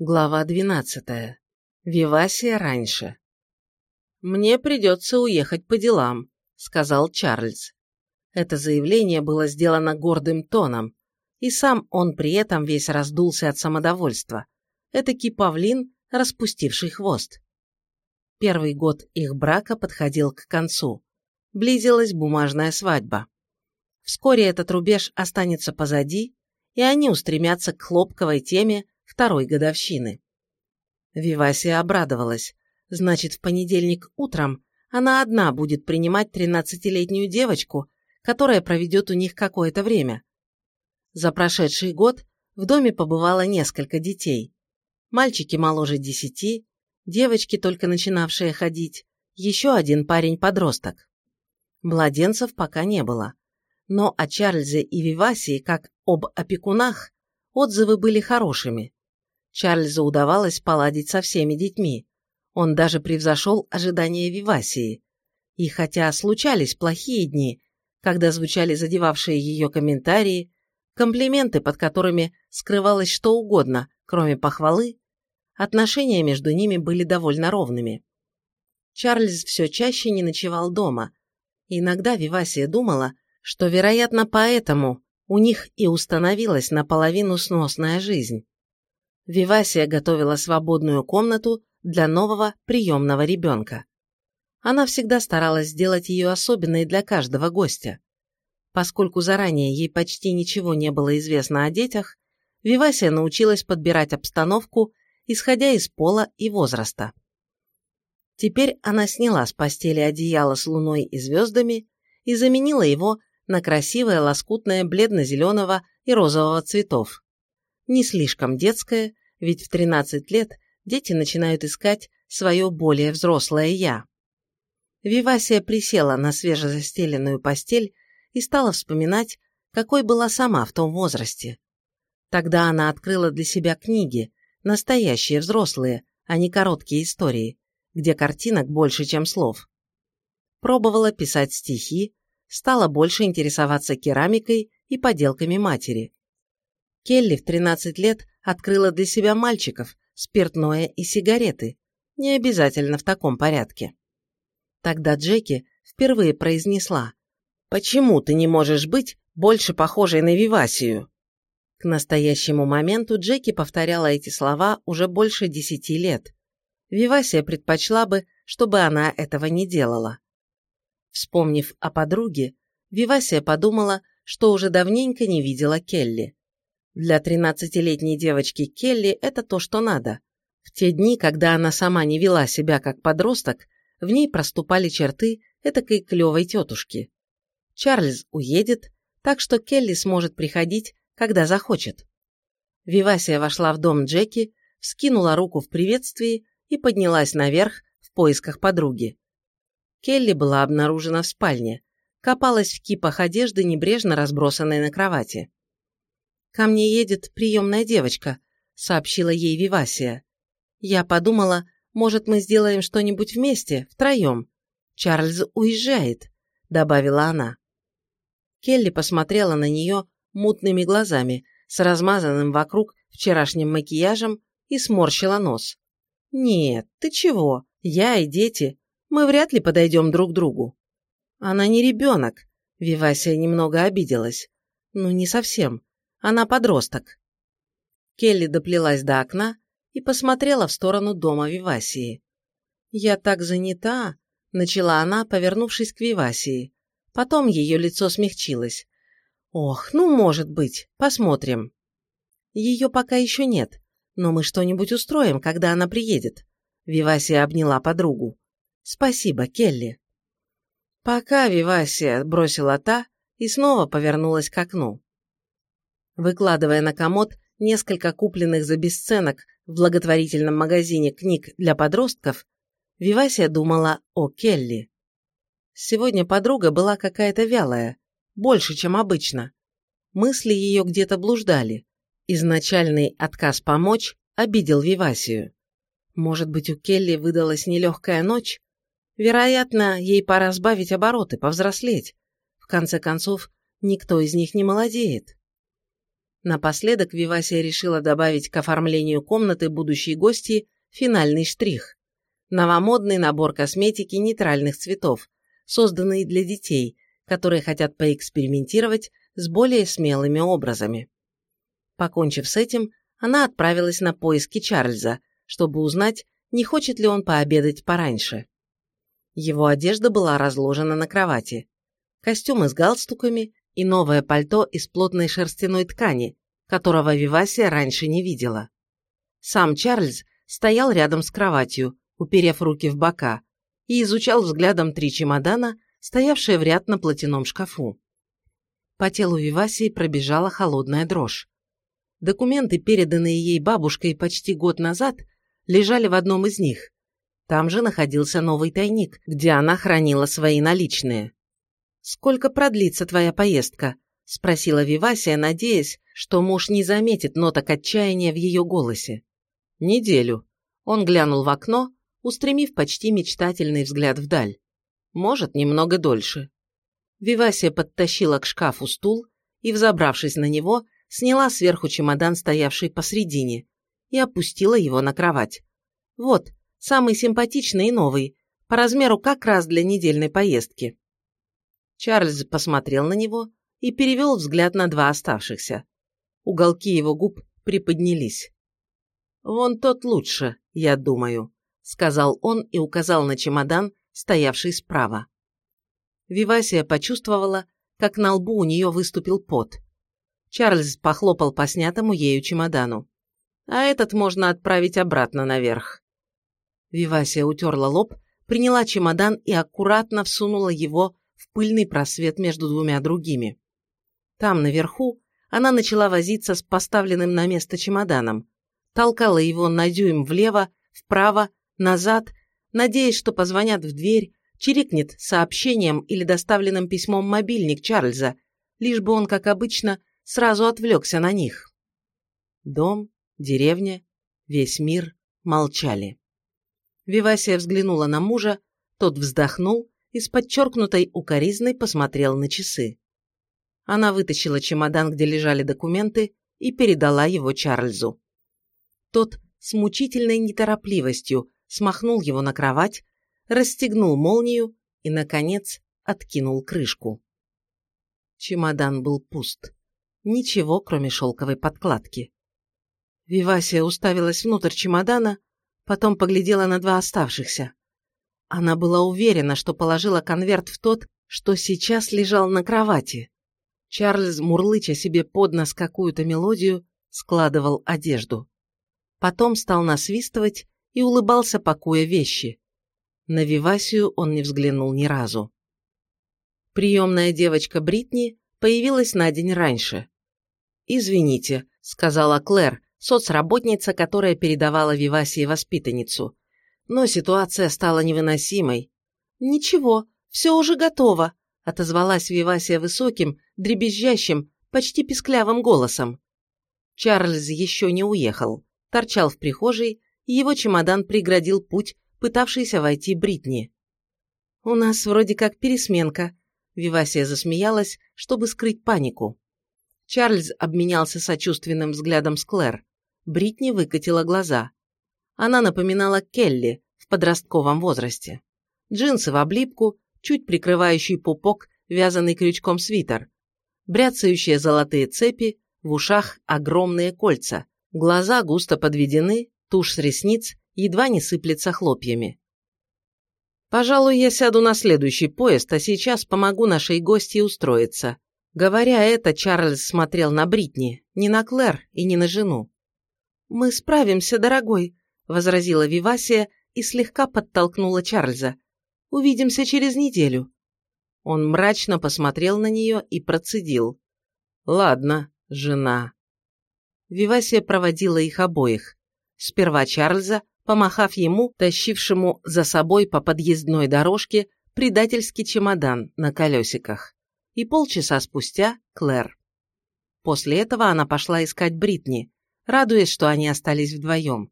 Глава двенадцатая. Вивасия раньше. «Мне придется уехать по делам», — сказал Чарльз. Это заявление было сделано гордым тоном, и сам он при этом весь раздулся от самодовольства. Этакий павлин, распустивший хвост. Первый год их брака подходил к концу. Близилась бумажная свадьба. Вскоре этот рубеж останется позади, и они устремятся к хлопковой теме второй годовщины. Вивасия обрадовалась. Значит, в понедельник утром она одна будет принимать тринадцатилетнюю девочку, которая проведет у них какое-то время. За прошедший год в доме побывало несколько детей. Мальчики моложе десяти, девочки, только начинавшие ходить, еще один парень-подросток. Младенцев пока не было. Но о Чарльзе и Вивасии, как об опекунах, отзывы были хорошими. Чарльзу удавалось поладить со всеми детьми. Он даже превзошел ожидания Вивасии. И хотя случались плохие дни, когда звучали задевавшие ее комментарии, комплименты, под которыми скрывалось что угодно, кроме похвалы, отношения между ними были довольно ровными. Чарльз все чаще не ночевал дома. Иногда Вивасия думала, что, вероятно, поэтому у них и установилась наполовину сносная жизнь. Вивасия готовила свободную комнату для нового приемного ребенка. Она всегда старалась сделать ее особенной для каждого гостя. Поскольку заранее ей почти ничего не было известно о детях, Вивасия научилась подбирать обстановку, исходя из пола и возраста. Теперь она сняла с постели одеяло с луной и звездами и заменила его на красивое лоскутное бледно-зеленого и розового цветов не слишком детское, ведь в 13 лет дети начинают искать свое более взрослое «я». Вивасия присела на свежезастеленную постель и стала вспоминать, какой была сама в том возрасте. Тогда она открыла для себя книги, настоящие взрослые, а не короткие истории, где картинок больше, чем слов. Пробовала писать стихи, стала больше интересоваться керамикой и поделками матери. Келли в 13 лет открыла для себя мальчиков, спиртное и сигареты. Не обязательно в таком порядке. Тогда Джеки впервые произнесла «Почему ты не можешь быть больше похожей на Вивасию?» К настоящему моменту Джеки повторяла эти слова уже больше десяти лет. Вивасия предпочла бы, чтобы она этого не делала. Вспомнив о подруге, Вивасия подумала, что уже давненько не видела Келли. Для тринадцатилетней девочки Келли это то, что надо. В те дни, когда она сама не вела себя как подросток, в ней проступали черты этакой клевой тетушки. Чарльз уедет, так что Келли сможет приходить, когда захочет. Вивасия вошла в дом Джеки, вскинула руку в приветствии и поднялась наверх в поисках подруги. Келли была обнаружена в спальне, копалась в кипах одежды, небрежно разбросанной на кровати. «Ко мне едет приемная девочка», — сообщила ей Вивасия. «Я подумала, может, мы сделаем что-нибудь вместе, втроем. Чарльз уезжает», — добавила она. Келли посмотрела на нее мутными глазами, с размазанным вокруг вчерашним макияжем и сморщила нос. «Нет, ты чего? Я и дети. Мы вряд ли подойдем друг другу». «Она не ребенок», — Вивасия немного обиделась. «Ну, не совсем. Она подросток. Келли доплелась до окна и посмотрела в сторону дома Вивасии. «Я так занята», — начала она, повернувшись к Вивасии. Потом ее лицо смягчилось. «Ох, ну, может быть, посмотрим». «Ее пока еще нет, но мы что-нибудь устроим, когда она приедет». Вивасия обняла подругу. «Спасибо, Келли». «Пока, Вивасия», — бросила та и снова повернулась к окну. Выкладывая на комод несколько купленных за бесценок в благотворительном магазине книг для подростков, Вивасия думала о Келли. Сегодня подруга была какая-то вялая, больше, чем обычно. Мысли ее где-то блуждали. Изначальный отказ помочь обидел Вивасию. Может быть, у Келли выдалась нелегкая ночь? Вероятно, ей пора сбавить обороты, повзрослеть. В конце концов, никто из них не молодеет. Напоследок Вивасия решила добавить к оформлению комнаты будущей гости финальный штрих. Новомодный набор косметики нейтральных цветов, созданный для детей, которые хотят поэкспериментировать с более смелыми образами. Покончив с этим, она отправилась на поиски Чарльза, чтобы узнать, не хочет ли он пообедать пораньше. Его одежда была разложена на кровати. Костюмы с галстуками и новое пальто из плотной шерстяной ткани, которого Вивасия раньше не видела. Сам Чарльз стоял рядом с кроватью, уперев руки в бока, и изучал взглядом три чемодана, стоявшие в ряд на платяном шкафу. По телу Вивасии пробежала холодная дрожь. Документы, переданные ей бабушкой почти год назад, лежали в одном из них. Там же находился новый тайник, где она хранила свои наличные. «Сколько продлится твоя поездка?» – спросила Вивасия, надеясь, что муж не заметит ноток отчаяния в ее голосе. «Неделю». Он глянул в окно, устремив почти мечтательный взгляд вдаль. «Может, немного дольше». Вивасия подтащила к шкафу стул и, взобравшись на него, сняла сверху чемодан, стоявший посредине, и опустила его на кровать. «Вот, самый симпатичный и новый, по размеру как раз для недельной поездки». Чарльз посмотрел на него и перевел взгляд на два оставшихся. Уголки его губ приподнялись. «Вон тот лучше, я думаю», — сказал он и указал на чемодан, стоявший справа. Вивасия почувствовала, как на лбу у нее выступил пот. Чарльз похлопал по снятому ею чемодану. «А этот можно отправить обратно наверх». Вивасия утерла лоб, приняла чемодан и аккуратно всунула его в пыльный просвет между двумя другими. Там, наверху, она начала возиться с поставленным на место чемоданом, толкала его на дюйм влево, вправо, назад, надеясь, что позвонят в дверь, чирикнет сообщением или доставленным письмом мобильник Чарльза, лишь бы он, как обычно, сразу отвлекся на них. Дом, деревня, весь мир молчали. Вивасия взглянула на мужа, тот вздохнул и с подчеркнутой укоризной посмотрел на часы. Она вытащила чемодан, где лежали документы, и передала его Чарльзу. Тот с мучительной неторопливостью смахнул его на кровать, расстегнул молнию и, наконец, откинул крышку. Чемодан был пуст. Ничего, кроме шелковой подкладки. Вивасия уставилась внутрь чемодана, потом поглядела на два оставшихся. Она была уверена, что положила конверт в тот, что сейчас лежал на кровати. Чарльз, мурлыча себе под нос какую-то мелодию, складывал одежду. Потом стал насвистывать и улыбался, пакуя вещи. На Вивасию он не взглянул ни разу. Приемная девочка Бритни появилась на день раньше. «Извините», — сказала Клэр, соцработница, которая передавала Вивасии воспитанницу. Но ситуация стала невыносимой. «Ничего, все уже готово», — отозвалась Вивасия высоким, дребезжащим, почти писклявым голосом. Чарльз еще не уехал, торчал в прихожей, и его чемодан преградил путь, пытавшийся войти Бритни. «У нас вроде как пересменка», — Вивасия засмеялась, чтобы скрыть панику. Чарльз обменялся сочувственным взглядом с Клэр. Бритни выкатила глаза. Она напоминала Келли в подростковом возрасте. Джинсы в облипку, чуть прикрывающий пупок, вязанный крючком свитер, бряцающие золотые цепи, в ушах огромные кольца, глаза густо подведены, тушь с ресниц едва не сыплется хлопьями. «Пожалуй, я сяду на следующий поезд, а сейчас помогу нашей гости устроиться», Говоря это, Чарльз смотрел на Бритни, не на Клэр и не на жену. «Мы справимся, дорогой», — возразила Вивасия и слегка подтолкнула Чарльза. «Увидимся через неделю». Он мрачно посмотрел на нее и процедил. «Ладно, жена». Вивасия проводила их обоих. Сперва Чарльза, помахав ему, тащившему за собой по подъездной дорожке предательский чемодан на колесиках и полчаса спустя Клэр. После этого она пошла искать Бритни, радуясь, что они остались вдвоем.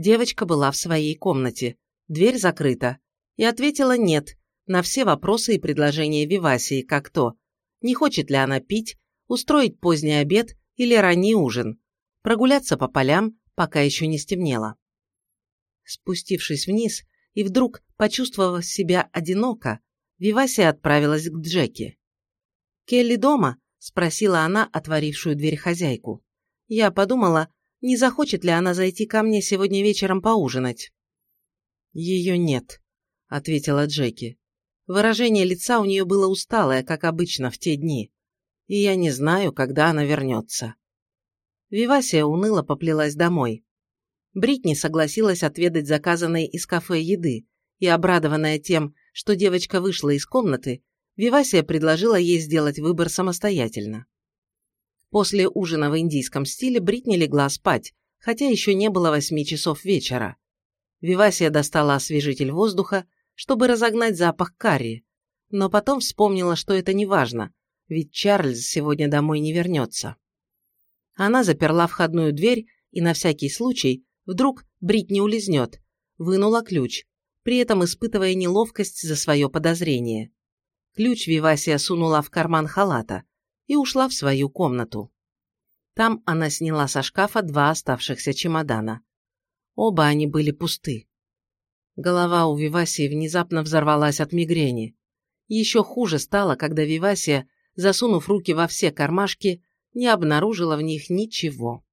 Девочка была в своей комнате, дверь закрыта, и ответила «нет» на все вопросы и предложения Вивасии, как то, не хочет ли она пить, устроить поздний обед или ранний ужин, прогуляться по полям, пока еще не стемнело. Спустившись вниз и вдруг, почувствовав себя одиноко, Вивасия отправилась к Джеки. «Келли дома?» – спросила она отворившую дверь хозяйку. Я подумала, не захочет ли она зайти ко мне сегодня вечером поужинать. «Ее нет», – ответила Джеки. Выражение лица у нее было усталое, как обычно в те дни, и я не знаю, когда она вернется. Вивасия уныло поплелась домой. Бритни согласилась отведать заказанной из кафе еды, и, обрадованная тем, что девочка вышла из комнаты, Вивасия предложила ей сделать выбор самостоятельно. После ужина в индийском стиле Бритни легла спать, хотя еще не было восьми часов вечера. Вивасия достала освежитель воздуха, чтобы разогнать запах карри, но потом вспомнила, что это не важно, ведь Чарльз сегодня домой не вернется. Она заперла входную дверь и на всякий случай, вдруг Бритни улизнет, вынула ключ, при этом испытывая неловкость за свое подозрение. Ключ Вивасия сунула в карман халата и ушла в свою комнату. Там она сняла со шкафа два оставшихся чемодана. Оба они были пусты. Голова у Вивасии внезапно взорвалась от мигрени. Еще хуже стало, когда Вивасия, засунув руки во все кармашки, не обнаружила в них ничего.